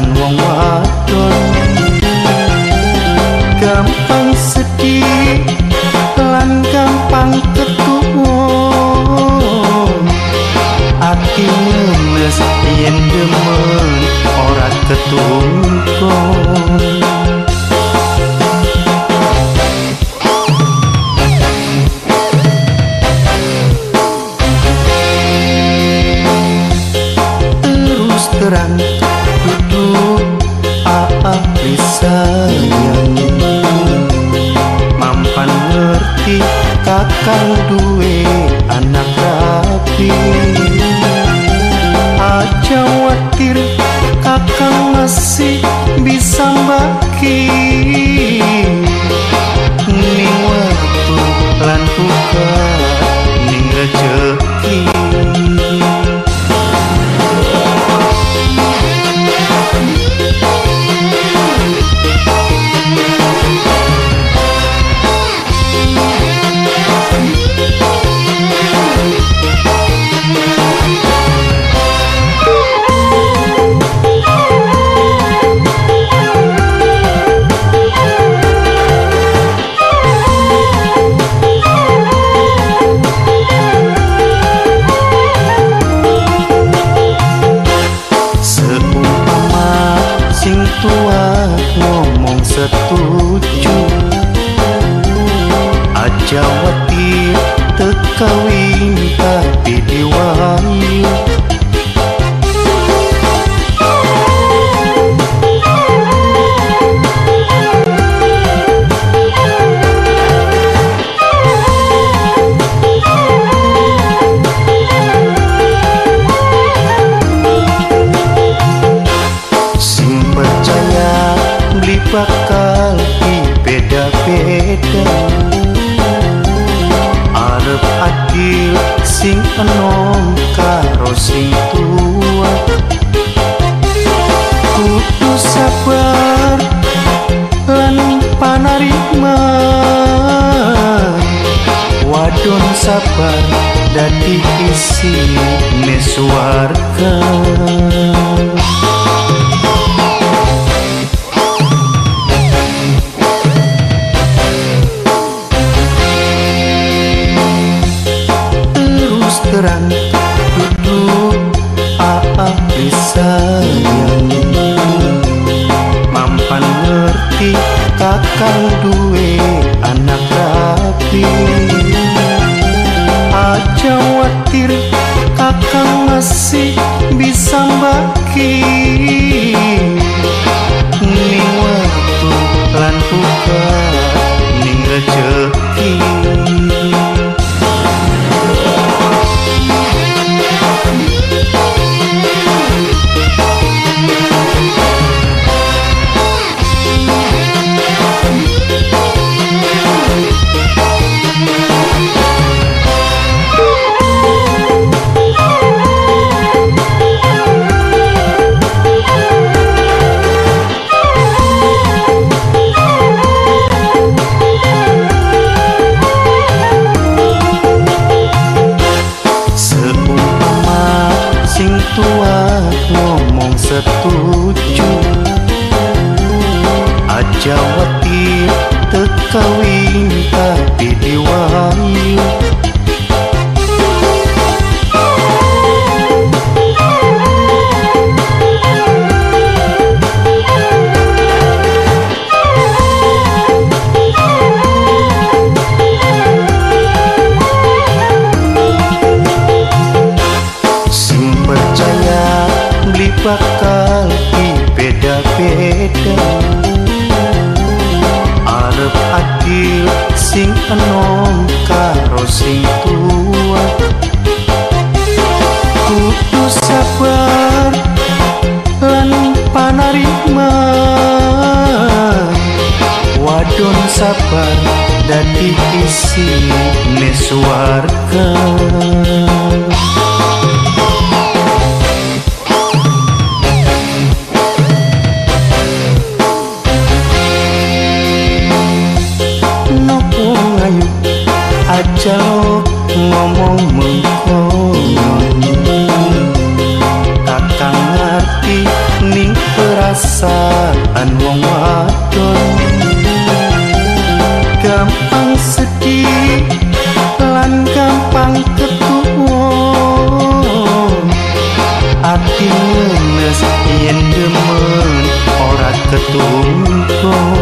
and kang duwe anak rapi. Aja watir kakang masih bisa mbaki. Karo sing tua Kudu sabar lan panarima. Wadon sabar dadi isi terus terang Aa bisa yang mampan ngerti kakang duwe anak rapi. Aja watir kakang masih bisa baki Jawati watir tekawin tapi diwayu Sing percaya beli bakal beda-beda. Arep adil sing enom karo sing tua. Kudu sabar lan panarima. Wadon sabar dadi isi nopo perasaan wong wadon. Gampang sedih lan gampang ketuwo ati ngenes yen demen ora ketumpuk